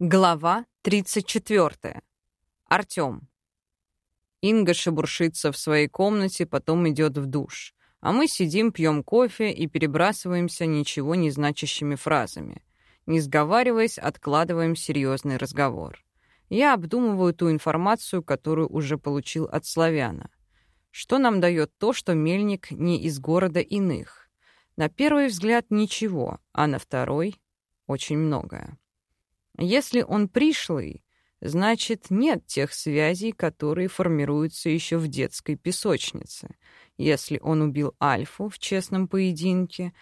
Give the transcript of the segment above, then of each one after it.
Глава 34. Артём. Инга шебуршится в своей комнате, потом идет в душ. А мы сидим, пьем кофе и перебрасываемся ничего не значащими фразами. Не сговариваясь, откладываем серьезный разговор. Я обдумываю ту информацию, которую уже получил от славяна. Что нам дает то, что мельник не из города иных? На первый взгляд ничего, а на второй — очень многое. Если он пришлый, значит, нет тех связей, которые формируются еще в детской песочнице. Если он убил Альфу в честном поединке,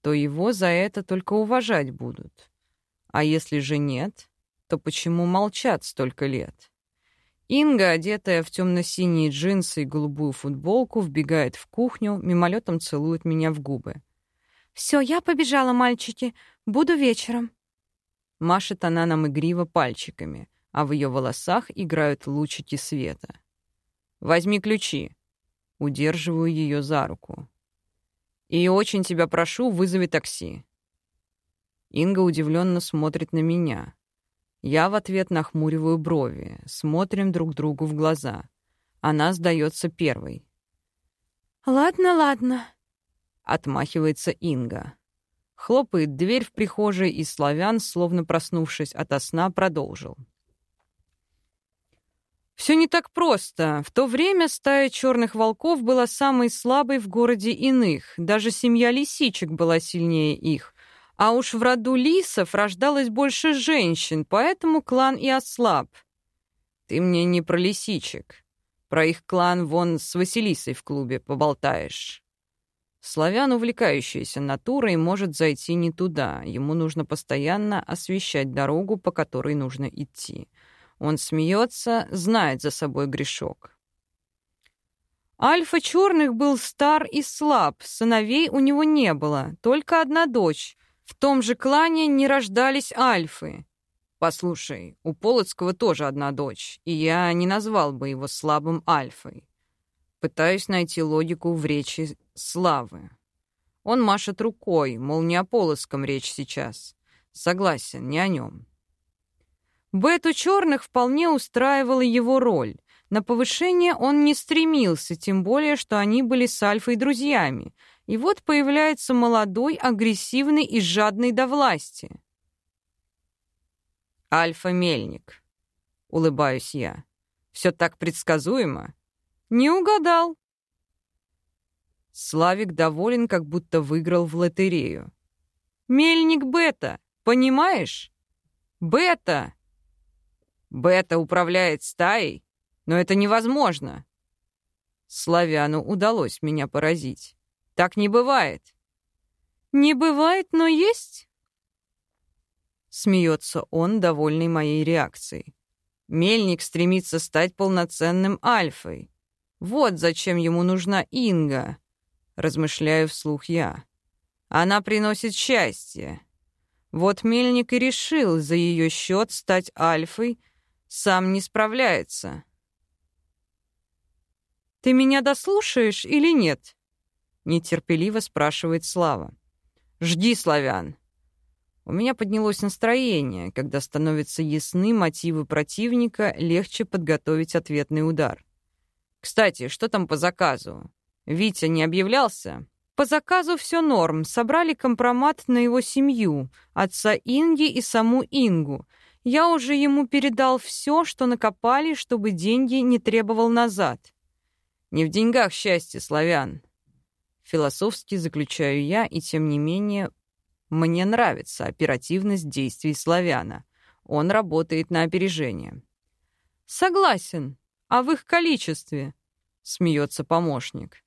то его за это только уважать будут. А если же нет, то почему молчат столько лет? Инга, одетая в темно-синие джинсы и голубую футболку, вбегает в кухню, мимолетом целует меня в губы. «Все, я побежала, мальчики. Буду вечером». Машет она нам игриво пальчиками, а в ее волосах играют лучики света. «Возьми ключи». Удерживаю ее за руку. «И очень тебя прошу, вызови такси». Инга удивленно смотрит на меня. Я в ответ нахмуриваю брови, смотрим друг другу в глаза. Она сдается первой. «Ладно, ладно», — отмахивается Инга. Хлопает дверь в прихожей, и славян, словно проснувшись ото сна, продолжил. Все не так просто. В то время стая черных волков была самой слабой в городе иных. Даже семья лисичек была сильнее их. А уж в роду лисов рождалось больше женщин, поэтому клан и ослаб. Ты мне не про лисичек. Про их клан вон с Василисой в клубе поболтаешь. Славян, увлекающийся натурой, может зайти не туда. Ему нужно постоянно освещать дорогу, по которой нужно идти. Он смеется, знает за собой грешок. Альфа Черных был стар и слаб, сыновей у него не было, только одна дочь. В том же клане не рождались альфы. Послушай, у Полоцкого тоже одна дочь, и я не назвал бы его слабым альфой. Пытаюсь найти логику в речи Славы. Он машет рукой, мол, не о Полоском речь сейчас. Согласен, не о нем. Бету Черных вполне устраивала его роль. На повышение он не стремился, тем более, что они были с Альфой друзьями. И вот появляется молодой, агрессивный и жадный до власти. «Альфа-мельник», — улыбаюсь я. «Все так предсказуемо». «Не угадал». Славик доволен, как будто выиграл в лотерею. «Мельник Бета, понимаешь? Бета!» «Бета управляет стаей? Но это невозможно!» Славяну удалось меня поразить. «Так не бывает!» «Не бывает, но есть?» Смеется он, довольный моей реакцией. Мельник стремится стать полноценным альфой. Вот зачем ему нужна Инга, размышляю вслух я. Она приносит счастье. Вот Мельник и решил за ее счет стать альфой, сам не справляется. «Ты меня дослушаешь или нет?» — нетерпеливо спрашивает Слава. «Жди, славян!» У меня поднялось настроение. Когда становятся ясны мотивы противника, легче подготовить ответный удар. Кстати, что там по заказу? Витя не объявлялся? По заказу все норм. Собрали компромат на его семью, отца Инги и саму Ингу. Я уже ему передал все, что накопали, чтобы деньги не требовал назад. Не в деньгах счастье, славян. Философски заключаю я, и тем не менее мне нравится оперативность действий славяна. Он работает на опережение. Согласен. А в их количестве? Смеется помощник.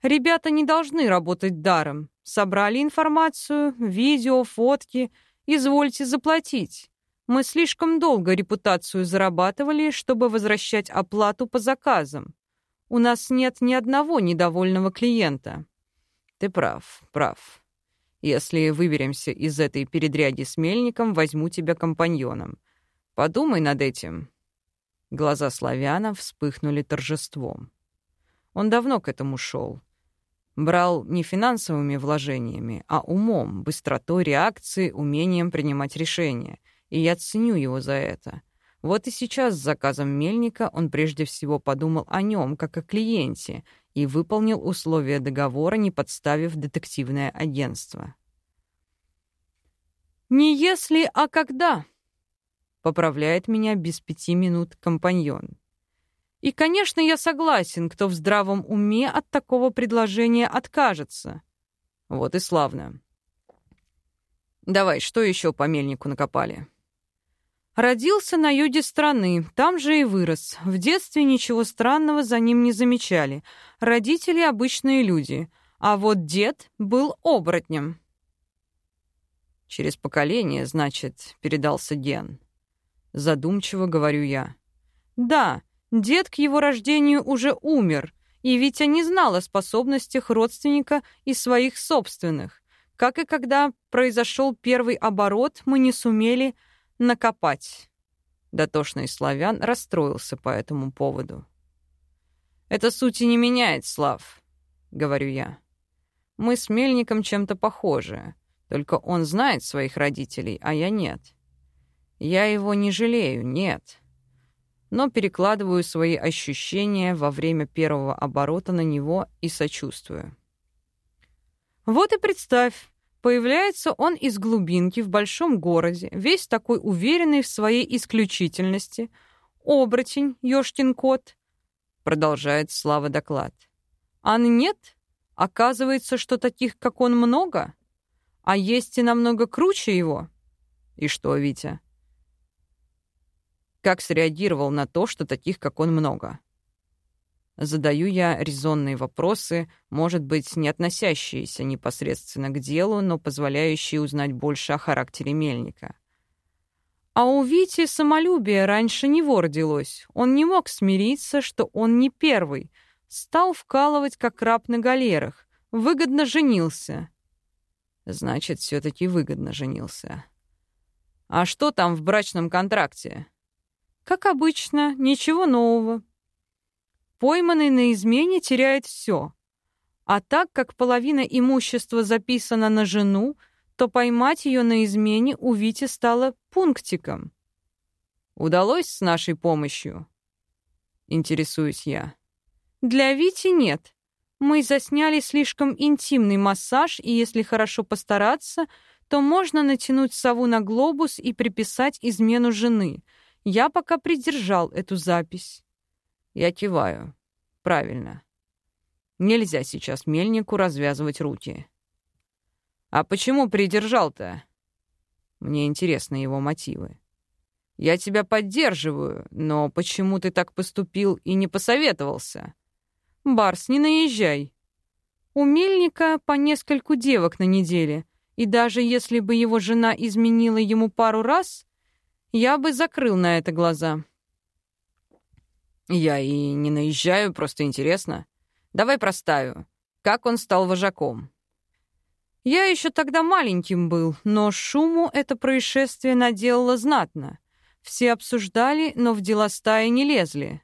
Ребята не должны работать даром. Собрали информацию, видео, фотки. Извольте заплатить. Мы слишком долго репутацию зарабатывали, чтобы возвращать оплату по заказам. У нас нет ни одного недовольного клиента. Ты прав, прав. Если выберемся из этой передряги с мельником, возьму тебя компаньоном. Подумай над этим. Глаза славяна вспыхнули торжеством. Он давно к этому шел. Брал не финансовыми вложениями, а умом, быстротой реакции, умением принимать решения. и я ценю его за это. Вот и сейчас с заказом Мельника он прежде всего подумал о нем, как о клиенте, и выполнил условия договора, не подставив детективное агентство. «Не если, а когда», — поправляет меня без пяти минут компаньон. И, конечно, я согласен, кто в здравом уме от такого предложения откажется. Вот и славно. Давай, что еще по мельнику накопали? Родился на юге страны, там же и вырос. В детстве ничего странного за ним не замечали. Родители — обычные люди, а вот дед был оборотнем. Через поколение, значит, передался ген. Задумчиво говорю я. Да, дед к его рождению уже умер, и Витя не знал о способностях родственника и своих собственных. Как и когда произошел первый оборот, мы не сумели накопать. Дотошный славян расстроился по этому поводу. «Это сути не меняет, Слав», — говорю я. «Мы с Мельником чем-то похожи, только он знает своих родителей, а я нет. Я его не жалею, нет, но перекладываю свои ощущения во время первого оборота на него и сочувствую». «Вот и представь, Появляется он из глубинки в большом городе, весь такой уверенный в своей исключительности. Оборотень, ёшкин кот. Продолжает Слава доклад. А нет? Оказывается, что таких, как он, много? А есть и намного круче его? И что, Витя? Как среагировал на то, что таких, как он, много? Задаю я резонные вопросы, может быть, не относящиеся непосредственно к делу, но позволяющие узнать больше о характере мельника. А у Вити самолюбие раньше него родилось. Он не мог смириться, что он не первый. Стал вкалывать, как раб на галерах. Выгодно женился. Значит, все таки выгодно женился. А что там в брачном контракте? Как обычно, ничего нового. Пойманный на измене теряет все. А так как половина имущества записана на жену, то поймать ее на измене у Вити стало пунктиком. Удалось с нашей помощью? Интересуюсь я. Для Вити нет. Мы засняли слишком интимный массаж, и если хорошо постараться, то можно натянуть сову на глобус и приписать измену жены. Я пока придержал эту запись. Я киваю. Правильно. Нельзя сейчас мельнику развязывать руки. А почему придержал-то? Мне интересны его мотивы. Я тебя поддерживаю, но почему ты так поступил и не посоветовался? Барс, не наезжай. У мельника по нескольку девок на неделе, и даже если бы его жена изменила ему пару раз, я бы закрыл на это глаза. Я и не наезжаю, просто интересно. Давай простаю. Как он стал вожаком? Я еще тогда маленьким был, но шуму это происшествие наделало знатно. Все обсуждали, но в дела стаи не лезли.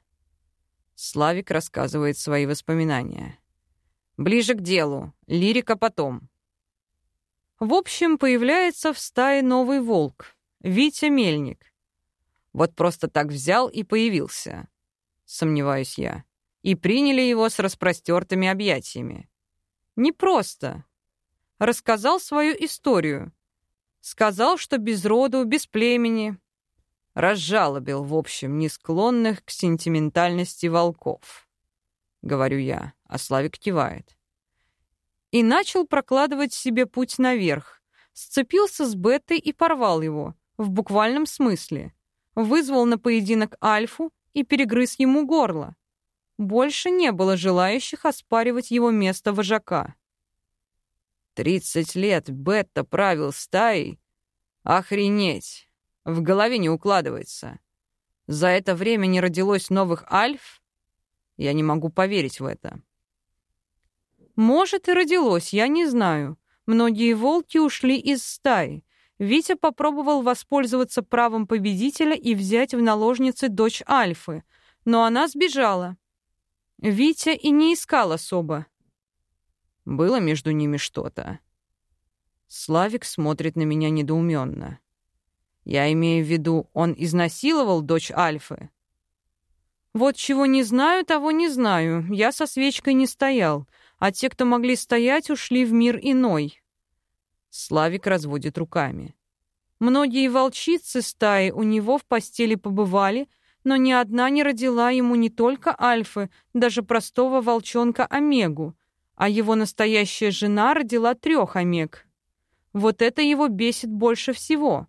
Славик рассказывает свои воспоминания. Ближе к делу. Лирика потом. В общем, появляется в стае новый волк. Витя Мельник. Вот просто так взял и появился сомневаюсь я, и приняли его с распростертыми объятиями. Не просто. Рассказал свою историю. Сказал, что без роду, без племени. Разжалобил, в общем, не склонных к сентиментальности волков. Говорю я, а Славик кивает. И начал прокладывать себе путь наверх. Сцепился с Беттой и порвал его, в буквальном смысле. Вызвал на поединок Альфу и перегрыз ему горло. Больше не было желающих оспаривать его место вожака. «Тридцать лет Бетта правил стаей? Охренеть! В голове не укладывается. За это время не родилось новых альф? Я не могу поверить в это». «Может, и родилось, я не знаю. Многие волки ушли из стаи, Витя попробовал воспользоваться правом победителя и взять в наложницы дочь Альфы, но она сбежала. Витя и не искал особо. Было между ними что-то. Славик смотрит на меня недоуменно. Я имею в виду, он изнасиловал дочь Альфы. Вот чего не знаю, того не знаю. Я со свечкой не стоял, а те, кто могли стоять, ушли в мир иной. Славик разводит руками. Многие волчицы стаи у него в постели побывали, но ни одна не родила ему не только альфы, даже простого волчонка Омегу, а его настоящая жена родила трех Омег. Вот это его бесит больше всего.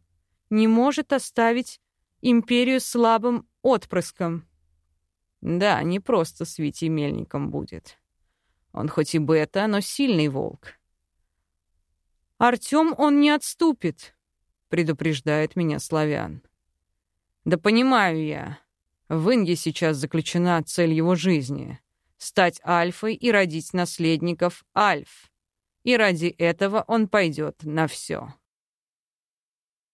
Не может оставить империю слабым отпрыском. Да, не просто с Витей Мельником будет. Он хоть и бета, но сильный волк. Артём он не отступит, предупреждает меня Славян. Да понимаю я. В Инге сейчас заключена цель его жизни — стать альфой и родить наследников альф. И ради этого он пойдет на все.